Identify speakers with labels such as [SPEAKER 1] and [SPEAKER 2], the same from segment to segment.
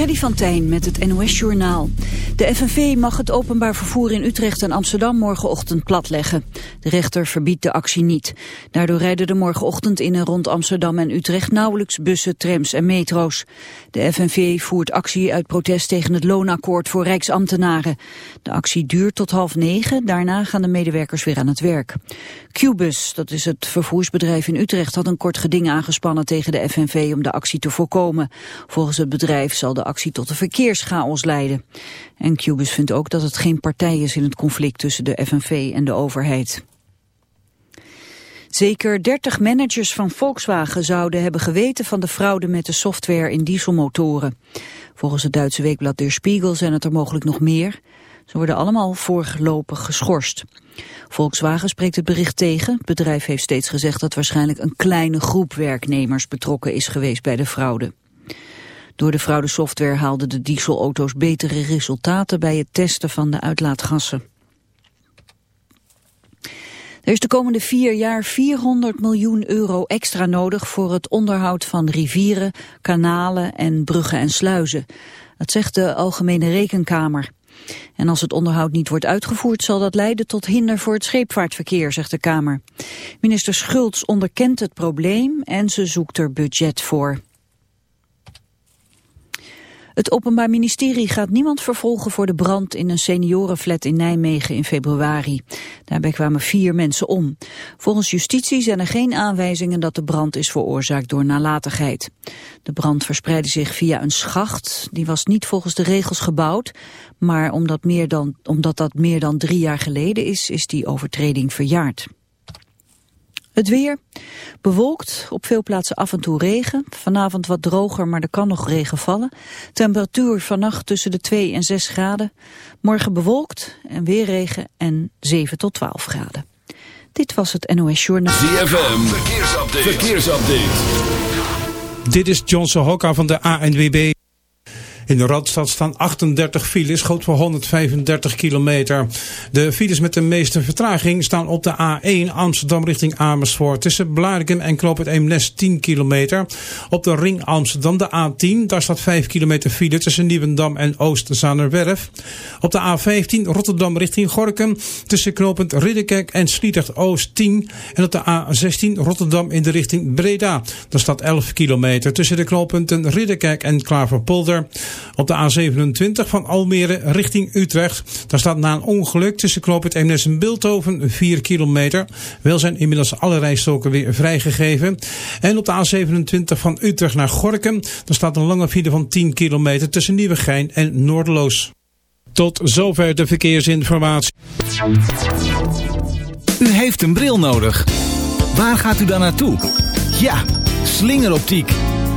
[SPEAKER 1] Freddy van Tijn met het NOS-journaal. De FNV mag het openbaar vervoer in Utrecht en Amsterdam morgenochtend platleggen. De rechter verbiedt de actie niet. Daardoor rijden er morgenochtend in en rond Amsterdam en Utrecht nauwelijks bussen, trams en metro's. De FNV voert actie uit protest tegen het loonakkoord voor rijksambtenaren. De actie duurt tot half negen, daarna gaan de medewerkers weer aan het werk. Qbus, dat is het vervoersbedrijf in Utrecht, had een kort geding aangespannen tegen de FNV om de actie te voorkomen. Volgens het bedrijf zal de actie tot een verkeerschaos leiden. En Cubus vindt ook dat het geen partij is in het conflict tussen de FNV en de overheid. Zeker 30 managers van Volkswagen zouden hebben geweten van de fraude met de software in dieselmotoren. Volgens het Duitse weekblad Der Spiegel zijn het er mogelijk nog meer. Ze worden allemaal voorlopig geschorst. Volkswagen spreekt het bericht tegen. Het bedrijf heeft steeds gezegd dat waarschijnlijk een kleine groep werknemers betrokken is geweest bij de fraude. Door de fraudesoftware haalden de dieselauto's betere resultaten bij het testen van de uitlaatgassen. Er is de komende vier jaar 400 miljoen euro extra nodig voor het onderhoud van rivieren, kanalen en bruggen en sluizen. Dat zegt de Algemene Rekenkamer. En als het onderhoud niet wordt uitgevoerd zal dat leiden tot hinder voor het scheepvaartverkeer, zegt de Kamer. Minister Schultz onderkent het probleem en ze zoekt er budget voor. Het Openbaar Ministerie gaat niemand vervolgen voor de brand in een seniorenflat in Nijmegen in februari. Daarbij kwamen vier mensen om. Volgens justitie zijn er geen aanwijzingen dat de brand is veroorzaakt door nalatigheid. De brand verspreidde zich via een schacht. Die was niet volgens de regels gebouwd, maar omdat, meer dan, omdat dat meer dan drie jaar geleden is, is die overtreding verjaard. Het weer. Bewolkt, op veel plaatsen af en toe regen. Vanavond wat droger, maar er kan nog regen vallen. Temperatuur vannacht tussen de 2 en 6 graden. Morgen bewolkt en weer regen en 7 tot 12 graden. Dit was het NOS Journaal.
[SPEAKER 2] ZFM, verkeersupdate. verkeersupdate.
[SPEAKER 3] Dit is Johnson Hokka van de ANWB. In de Radstad staan 38 files, groot voor 135 kilometer. De files met de meeste vertraging staan op de A1 Amsterdam richting Amersfoort. Tussen Blarikum en Knoop het Eemnes 10 kilometer. Op de ring Amsterdam de A10, daar staat 5 kilometer file tussen Nieuwendam en Oost-Zanerwerf. Op de A15 Rotterdam richting Gorkum. Tussen knooppunt Ridderkerk en Sliedrecht Oost 10. En op de A16 Rotterdam in de richting Breda. Daar staat 11 kilometer tussen de knooppunten Ridderkerk en Klaverpolder. Op de A27 van Almere richting Utrecht. Daar staat na een ongeluk tussen knooppunt Eemnes en Bilthoven 4 kilometer. Wel zijn inmiddels alle rijstoken weer vrijgegeven. En op de A27 van Utrecht naar Gorkum. Daar staat een lange file van 10 kilometer tussen Nieuwegein en Noordeloos. Tot zover de verkeersinformatie.
[SPEAKER 4] U heeft een bril nodig. Waar gaat u dan naartoe? Ja, slingeroptiek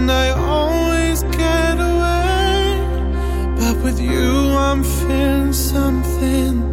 [SPEAKER 5] and I always get away. But with you, I'm feeling something.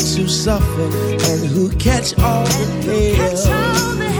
[SPEAKER 5] Ones
[SPEAKER 6] who suffer and who catch all the pain.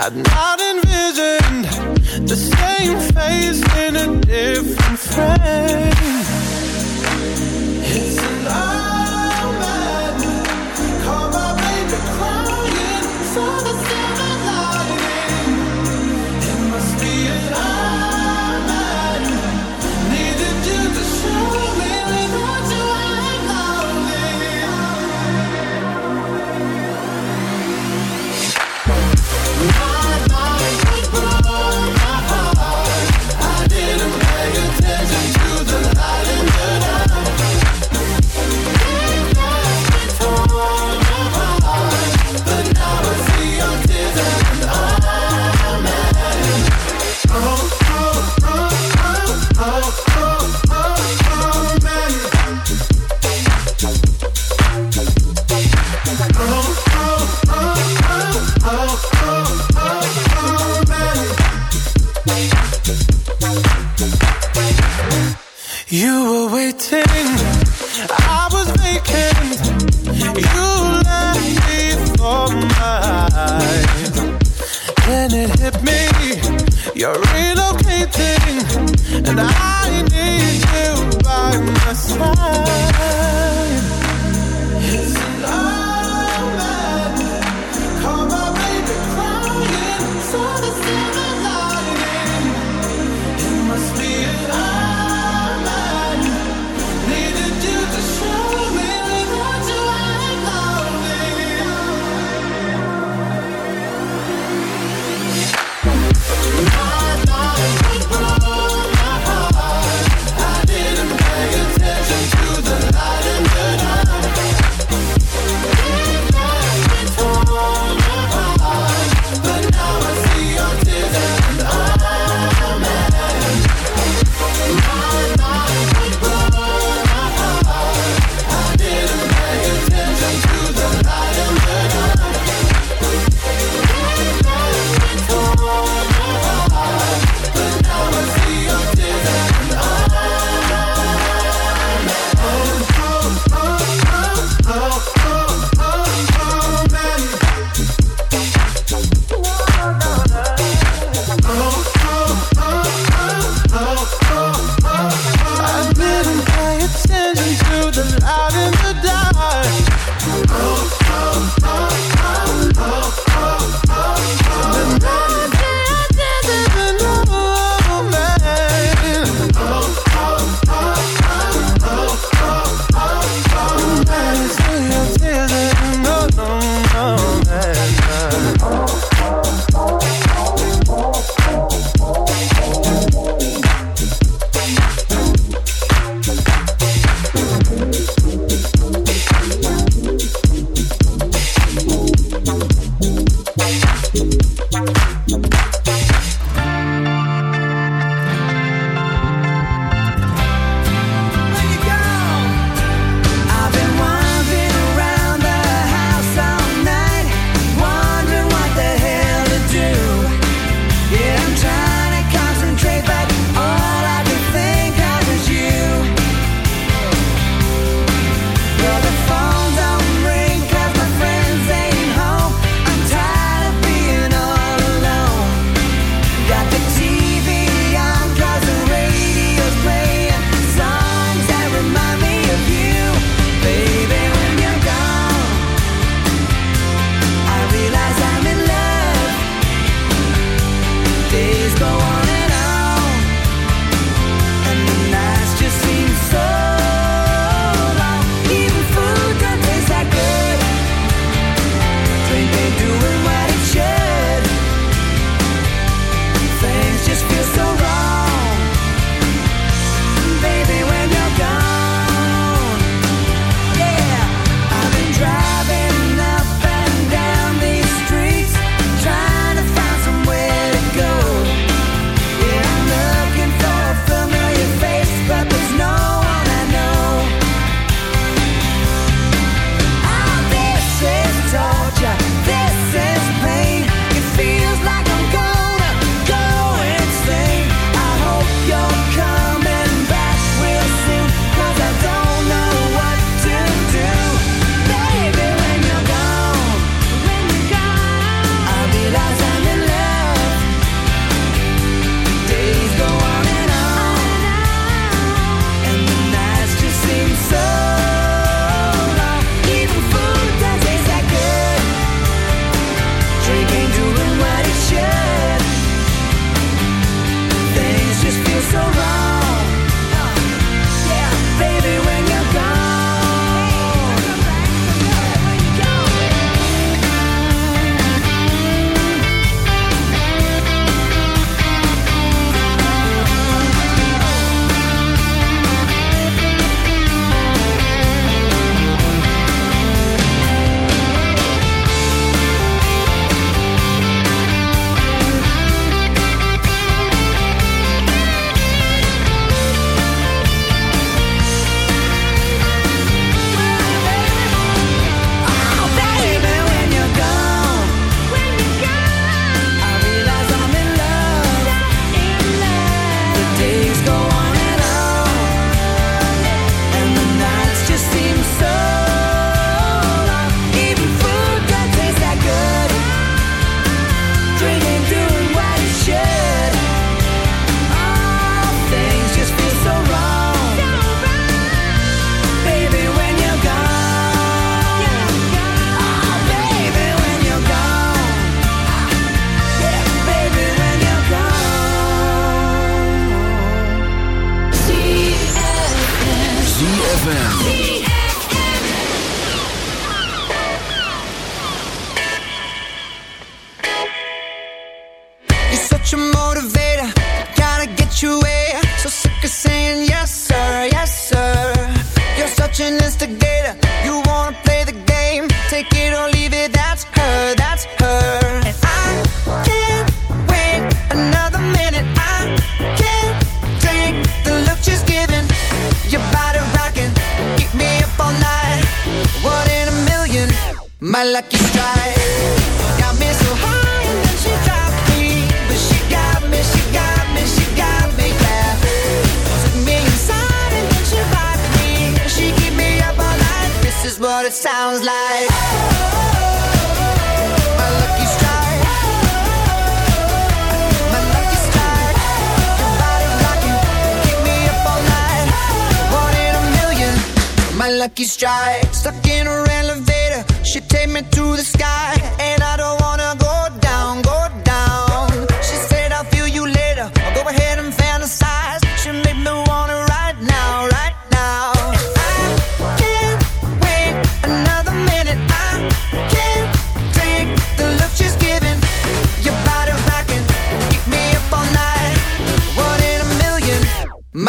[SPEAKER 6] I'd not envisioned the same face in a different frame.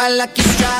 [SPEAKER 6] My
[SPEAKER 7] lucky strike.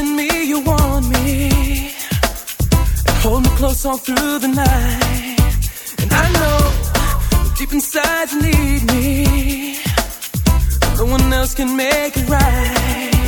[SPEAKER 5] telling me you want me and hold me
[SPEAKER 6] close all through the night. And I know deep inside you need me. No one else can make it right.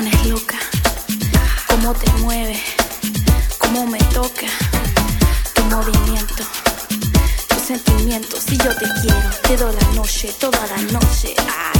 [SPEAKER 8] pones loca, cómo te mueve, cómo me toca, tu movimiento, tus sentimientos. Si yo te quiero, te doy la noche, toda la noche. Ay.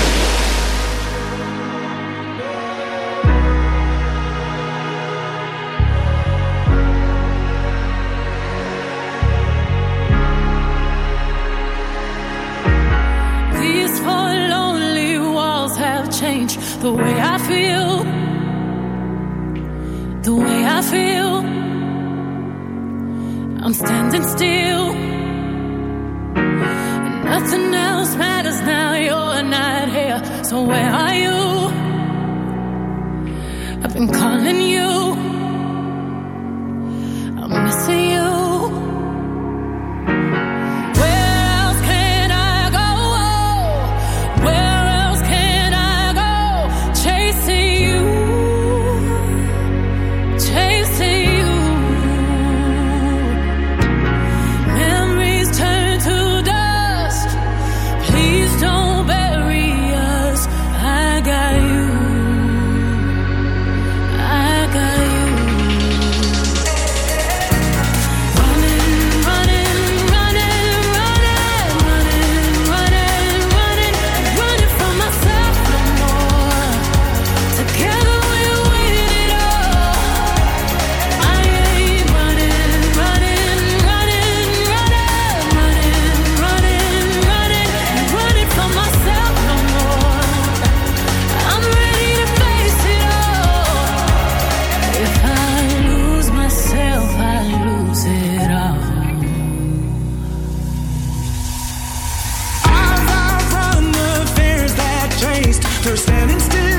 [SPEAKER 9] standing still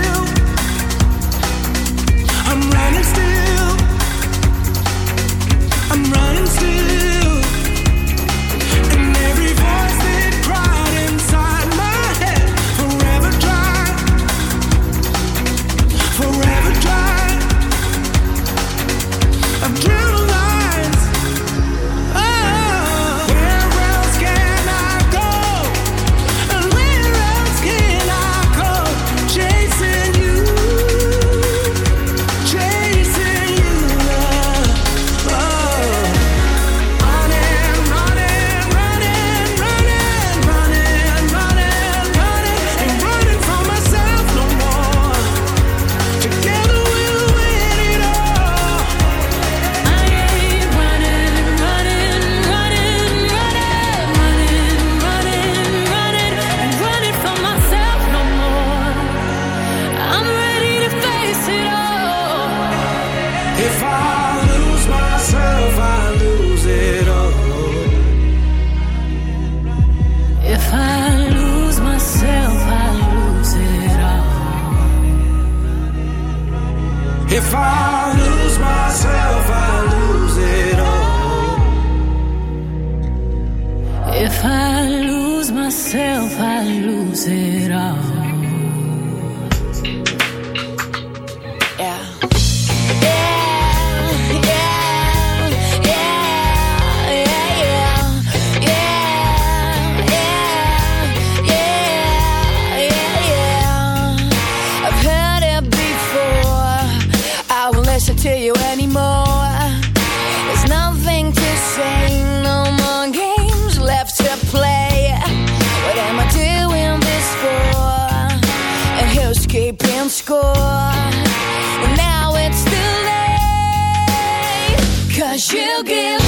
[SPEAKER 9] to you
[SPEAKER 10] anymore. There's nothing to say, no more games left to play. What am I doing this for? And who's keeping score? Well, now it's too late, Cause you give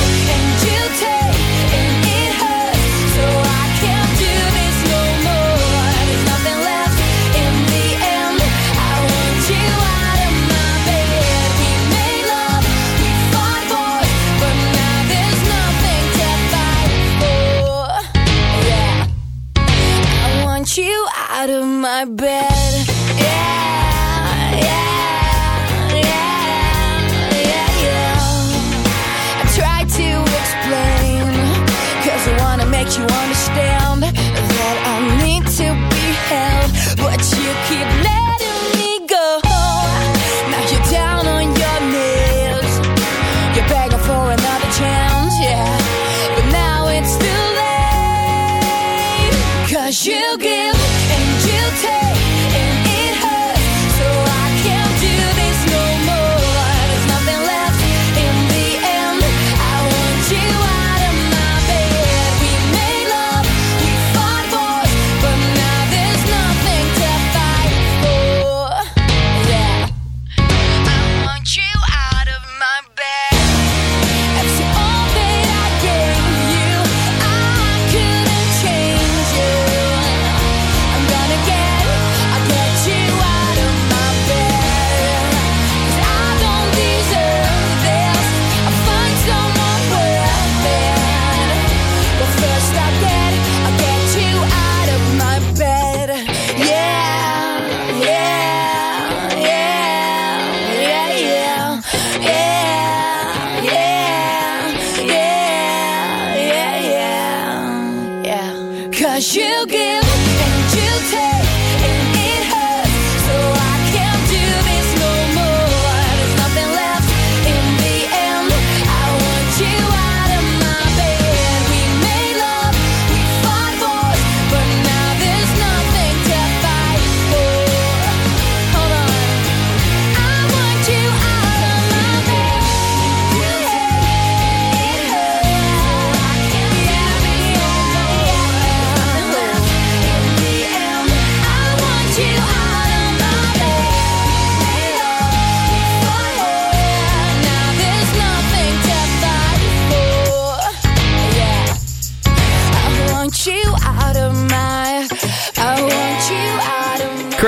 [SPEAKER 10] my bed.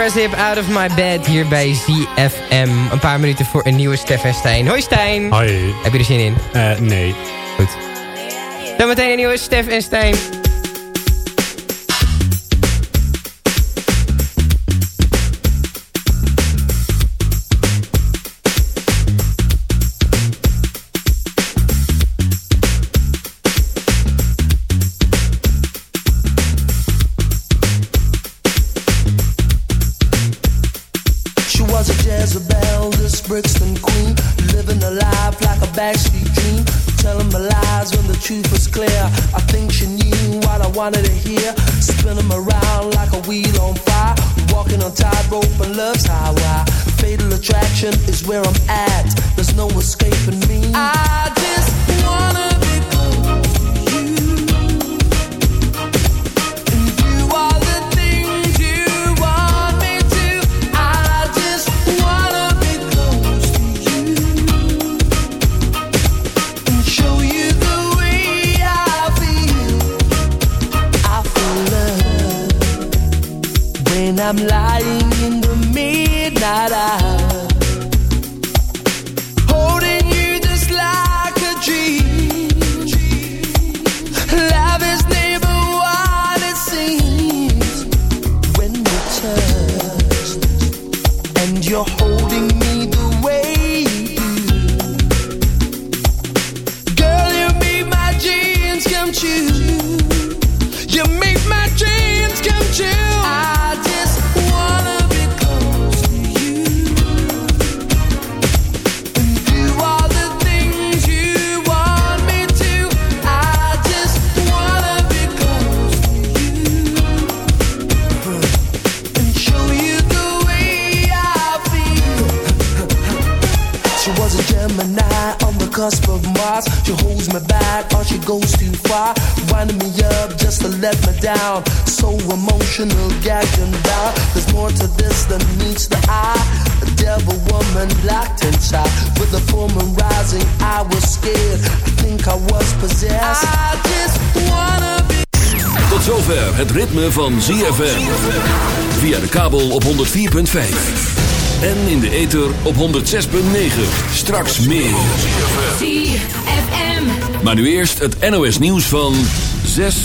[SPEAKER 11] Cressip Out of My Bed hier bij ZFM. Een paar minuten voor een nieuwe Stef en Stijn. Hoi Stijn.
[SPEAKER 12] Hoi.
[SPEAKER 11] Heb je er zin in?
[SPEAKER 12] Eh, nee.
[SPEAKER 11] Goed. Dan meteen een nieuwe Stef en Stijn.
[SPEAKER 6] Where I'm at. There's no escaping me. I just wanna be close to you. And the things you want me to. I just wanna be close to you and show you the way I feel. I feel love when I'm lying in the midnight hour, goes too far. Winding me up just to let me down. So emotional, gagged and down. There's more to this than meets the eye. A devil woman locked inside. With the full moon rising, I was scared. I think I was possessed. I just wanna be.
[SPEAKER 2] Tot zover het ritme van ZFM. Via de kabel op 104.5. En in de ether op 106.9. Straks meer. Maar nu eerst het NOS nieuws van 6